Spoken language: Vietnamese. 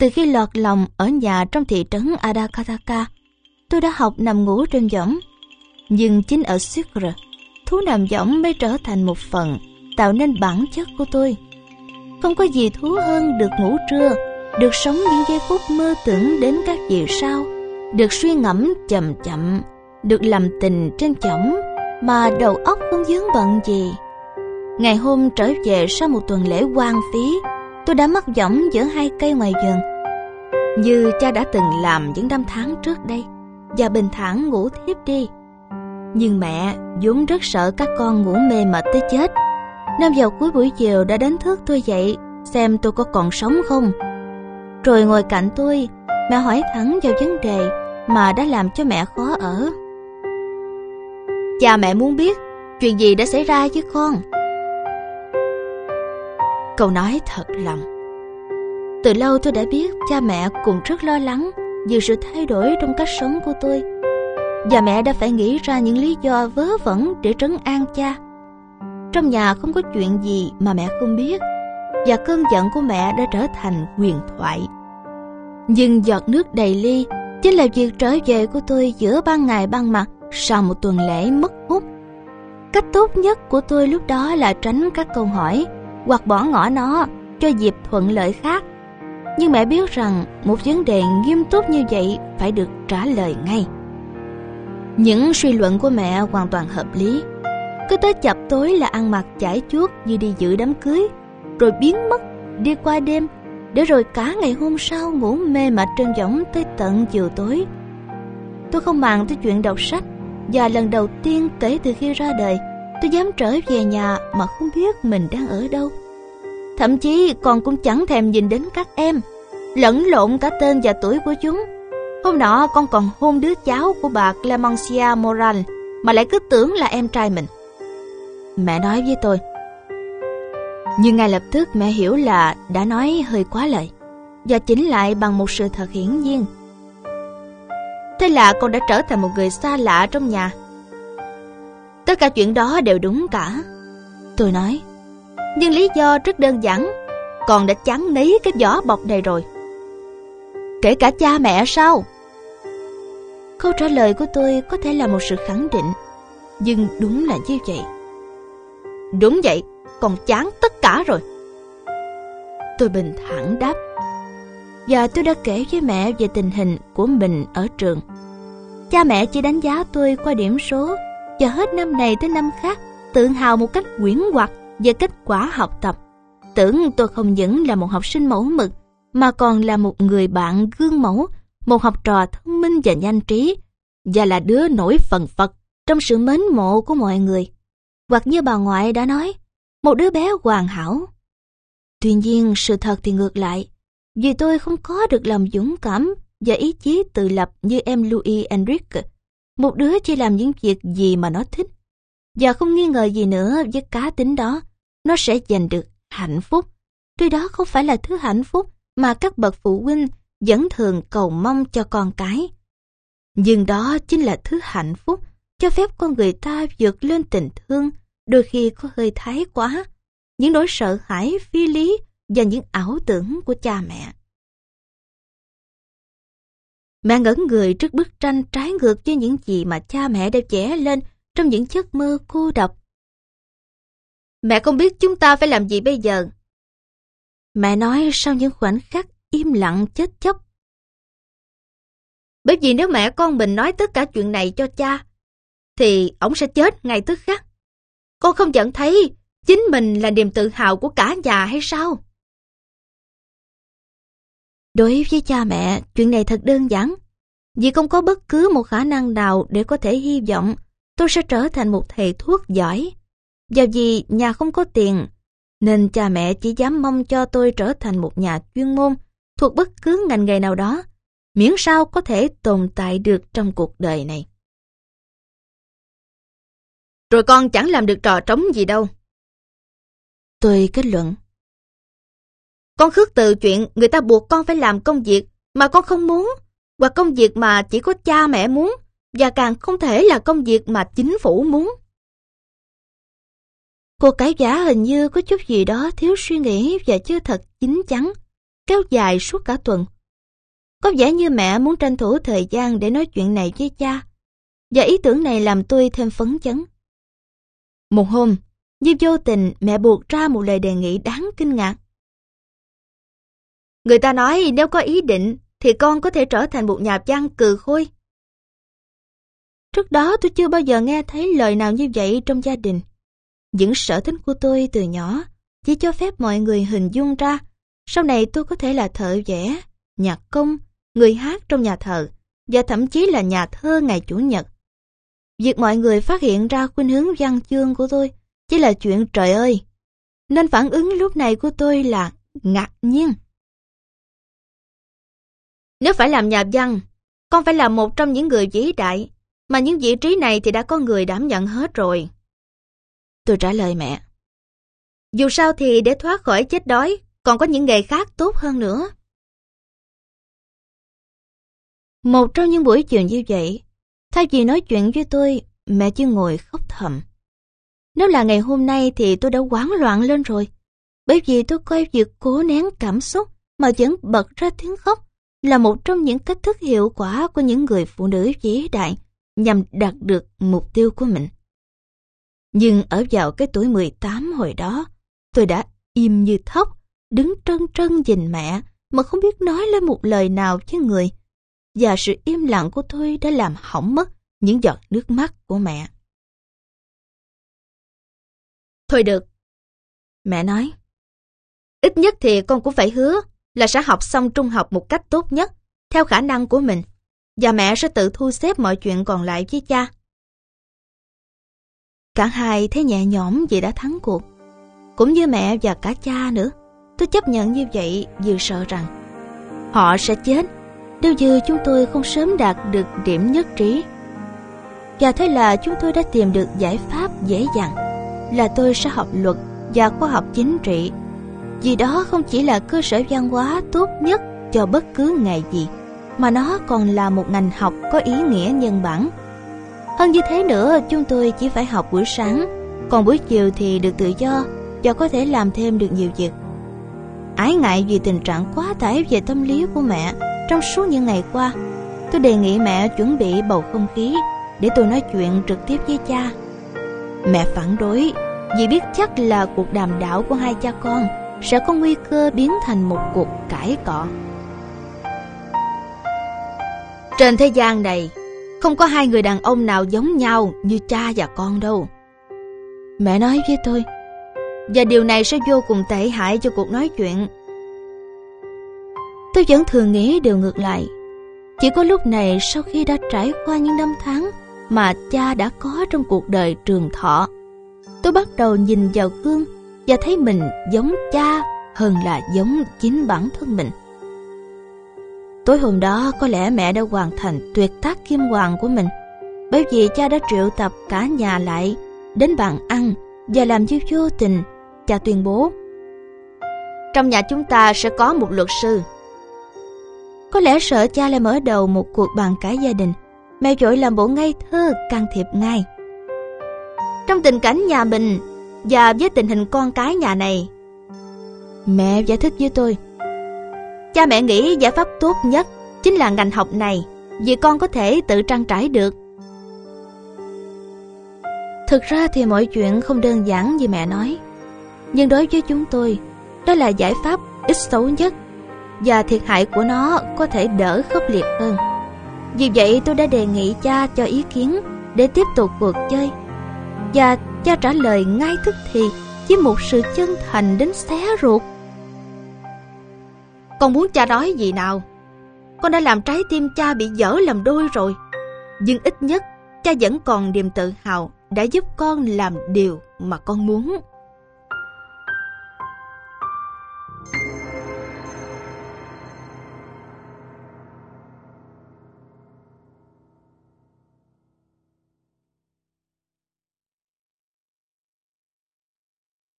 Từ khi lọt lòng ở nhà trong thị trấn Adakataka, tôi đã học nằm ngủ trên võng. Nhưng chính ở Sucre, thú nằm võng mới trở thành một phần tạo nên bản chất của tôi. Không có gì thú hơn được ngủ trưa, được sống những giây phút mơ tưởng đến các dị sao, được suy ngẫm chậm chậm, được làm tình trên chõng mà đầu óc không dướng bận gì. Ngày hôm trở về sau một tuần lễ quan phí, tôi đã mất võng giữa hai cây ngoài vườn. Như cha đã từng làm những năm tháng trước đây, và bình thản ngủ thiếp đi. Nhưng mẹ vốn rất sợ các con ngủ mê mệt tới chết. nên vào cuối buổi chiều đã đánh thức tôi dậy xem tôi có còn sống không. Rồi ngồi cạnh tôi, mẹ hỏi thẳng vào vấn đề mà đã làm cho mẹ khó ở. Cha mẹ muốn biết chuyện gì đã xảy ra với con. Câu nói thật lòng. Từ lâu tôi đã biết cha mẹ cũng rất lo lắng vì sự thay đổi trong cách sống của tôi. Và mẹ đã phải nghĩ ra những lý do vớ vẩn để trấn an cha. Trong nhà không có chuyện gì mà mẹ không biết, và cơn giận của mẹ đã trở thành huyền thoại. Nhưng giọt nước đầy ly chính là việc trở về của tôi giữa ban ngày ban mặt sau một tuần lễ mất hút. Cách tốt nhất của tôi lúc đó là tránh các câu hỏi hoặc bỏ ngỏ nó cho dịp thuận lợi khác. Nhưng mẹ biết rằng một vấn đề nghiêm túc như vậy phải được trả lời ngay. Những suy luận của mẹ hoàn toàn hợp lý. Cứ tới chập tối là ăn mặc chải chuốt như đi dự đám cưới, rồi biến mất, đi qua đêm, để rồi cả ngày hôm sau ngủ mê mệt trên võng tới tận chiều tối. Tôi không màng tới chuyện đọc sách, và lần đầu tiên kể từ khi ra đời, tôi dám trở về nhà mà không biết mình đang ở đâu. Thậm chí con cũng chẳng thèm nhìn đến các em, lẫn lộn cả tên và tuổi của chúng. Hôm nọ con còn hôn đứa cháu của bà Clemencia Moral mà lại cứ tưởng là em trai mình. Mẹ nói với tôi. Nhưng ngay lập tức mẹ hiểu là đã nói hơi quá lời và chỉnh lại bằng một sự thật hiển nhiên. Thế là con đã trở thành một người xa lạ trong nhà. Tất cả chuyện đó đều đúng cả. Tôi nói. Nhưng lý do rất đơn giản. Con đã chán nấy cái vỏ bọc này rồi. Kể cả cha mẹ sao? Câu trả lời của tôi có thể là một sự khẳng định. Nhưng đúng là như vậy. Đúng vậy, con chán tất cả rồi. Tôi bình thản đáp. Và tôi đã kể với mẹ về tình hình của mình ở trường. Cha mẹ chỉ đánh giá tôi qua điểm số và hết năm này tới năm khác tự hào một cách quyển hoặc về kết quả học tập. Tưởng tôi không những là một học sinh mẫu mực mà còn là một người bạn gương mẫu, một học trò thông minh và nhanh trí và là đứa nổi phần phật trong sự mến mộ của mọi người. Hoặc như bà ngoại đã nói, một đứa bé hoàn hảo. Tuy nhiên sự thật thì ngược lại, vì tôi không có được lòng dũng cảm và ý chí tự lập như em Louis Enrique. Một đứa chỉ làm những việc gì mà nó thích. Và không nghi ngờ gì nữa với cá tính đó, nó sẽ giành được hạnh phúc. Tuy đó không phải là thứ hạnh phúc mà các bậc phụ huynh vẫn thường cầu mong cho con cái. Nhưng đó chính là thứ hạnh phúc cho phép con người ta vượt lên tình thương, đôi khi có hơi thái quá, những nỗi sợ hãi phi lý và những ảo tưởng của cha mẹ. Mẹ ngẩn người trước bức tranh trái ngược với những gì mà cha mẹ đã vẽ lên trong những giấc mơ cô độc. Mẹ không biết chúng ta phải làm gì bây giờ. Mẹ nói sau những khoảnh khắc im lặng chết chóc. Bởi vì nếu mẹ con mình nói tất cả chuyện này cho cha, thì ông sẽ chết ngay tức khắc. Con không nhận thấy chính mình là niềm tự hào của cả nhà hay sao? Đối với cha mẹ, chuyện này thật đơn giản. Vì không có bất cứ một khả năng nào để có thể hy vọng tôi sẽ trở thành một thầy thuốc giỏi. Và vì nhà không có tiền, nên cha mẹ chỉ dám mong cho tôi trở thành một nhà chuyên môn thuộc bất cứ ngành nghề nào đó, miễn sao có thể tồn tại được trong cuộc đời này. Rồi con chẳng làm được trò trống gì đâu. Tôi kết luận. Con khước từ chuyện người ta buộc con phải làm công việc mà con không muốn, hoặc công việc mà chỉ có cha mẹ muốn, và càng không thể là công việc mà chính phủ muốn. Cô cái giả hình như có chút gì đó thiếu suy nghĩ và chưa thật chín chắn. kéo dài suốt cả tuần. Có vẻ như mẹ muốn tranh thủ thời gian để nói chuyện này với cha, và ý tưởng này làm tôi thêm phấn chấn. Một hôm, như vô tình mẹ buộc ra một lời đề nghị đáng kinh ngạc. Người ta nói nếu có ý định thì con có thể trở thành một nhà văn cừ khôi. Trước đó tôi chưa bao giờ nghe thấy lời nào như vậy trong gia đình. Những sở thích của tôi từ nhỏ chỉ cho phép mọi người hình dung ra sau này tôi có thể là thợ vẽ, nhạc công, người hát trong nhà thờ và thậm chí là nhà thơ ngày Chủ nhật. Việc mọi người phát hiện ra khuynh hướng văn chương của tôi chỉ là chuyện trời ơi. Nên phản ứng lúc này của tôi là ngạc nhiên. Nếu phải làm nhà văn, con phải là một trong những người vĩ đại, mà những vị trí này thì đã có người đảm nhận hết rồi. Tôi trả lời mẹ. Dù sao thì để thoát khỏi chết đói, còn có những nghề khác tốt hơn nữa. Một trong những buổi chiều như vậy, thay vì nói chuyện với tôi, mẹ chỉ ngồi khóc thầm. Nếu là ngày hôm nay thì tôi đã hoảng loạn lên rồi, bởi vì tôi coi việc cố nén cảm xúc mà vẫn bật ra tiếng khóc là một trong những cách thức hiệu quả của những người phụ nữ vĩ đại nhằm đạt được mục tiêu của mình. Nhưng ở vào cái tuổi 18 hồi đó, tôi đã im như thóc, đứng trân trân nhìn mẹ mà không biết nói lên một lời nào với người. Và sự im lặng của tôi đã làm hỏng mất những giọt nước mắt của mẹ. Thôi được. Mẹ nói. Ít nhất thì con cũng phải hứa là sẽ học xong trung học một cách tốt nhất, theo khả năng của mình. Và mẹ sẽ tự thu xếp mọi chuyện còn lại với cha. Cả hai thấy nhẹ nhõm vì đã thắng cuộc. Cũng như mẹ và cả cha nữa. Tôi chấp nhận như vậy vì sợ rằng họ sẽ chết nếu như chúng tôi không sớm đạt được điểm nhất trí. Và thế là chúng tôi đã tìm được giải pháp dễ dàng là tôi sẽ học luật và khoa học chính trị. Vì đó không chỉ là cơ sở văn hóa tốt nhất cho bất cứ nghề gì, mà nó còn là một ngành học có ý nghĩa nhân bản. Hơn như thế nữa, chúng tôi chỉ phải học buổi sáng, còn buổi chiều thì được tự do và có thể làm thêm được nhiều việc. Ái ngại vì tình trạng quá tải về tâm lý của mẹ trong suốt những ngày qua, tôi đề nghị mẹ chuẩn bị bầu không khí để tôi nói chuyện trực tiếp với cha. Mẹ phản đối vì biết chắc là cuộc đàm đạo của hai cha con sẽ có nguy cơ biến thành một cuộc cãi cọ. Trên thế gian này, không có hai người đàn ông nào giống nhau như cha và con đâu. Mẹ nói với tôi, và điều này sẽ vô cùng tệ hại cho cuộc nói chuyện. Tôi vẫn thường nghĩ điều ngược lại. Chỉ có lúc này sau khi đã trải qua những năm tháng mà cha đã có trong cuộc đời trường thọ, tôi bắt đầu nhìn vào gương và thấy mình giống cha hơn là giống chính bản thân mình. Tối hôm đó, có lẽ mẹ đã hoàn thành tuyệt tác kim hoàng của mình, bởi vì cha đã triệu tập cả nhà lại đến bàn ăn và làm như vô tình, cha tuyên bố. Trong nhà chúng ta sẽ có một luật sư. Có lẽ sợ cha lại mở đầu một cuộc bàn cãi gia đình, mẹ vội làm bộ ngây thơ can thiệp ngay. Trong tình cảnh nhà mình và với tình hình con cái nhà này. Mẹ giải thích với tôi. Cha mẹ nghĩ giải pháp tốt nhất chính là ngành học này vì con có thể tự trang trải được. Thực ra thì mọi chuyện không đơn giản như mẹ nói nhưng đối với chúng tôi đó là giải pháp ít xấu nhất và thiệt hại của nó có thể đỡ khốc liệt hơn. Vì vậy tôi đã đề nghị cha cho ý kiến để tiếp tục cuộc chơi và cha trả lời ngay tức thì với một sự chân thành đến xé ruột. Con muốn cha nói gì nào? Con đã làm trái tim cha bị dở làm đôi rồi. Nhưng ít nhất, cha vẫn còn niềm tự hào đã giúp con làm điều mà con muốn.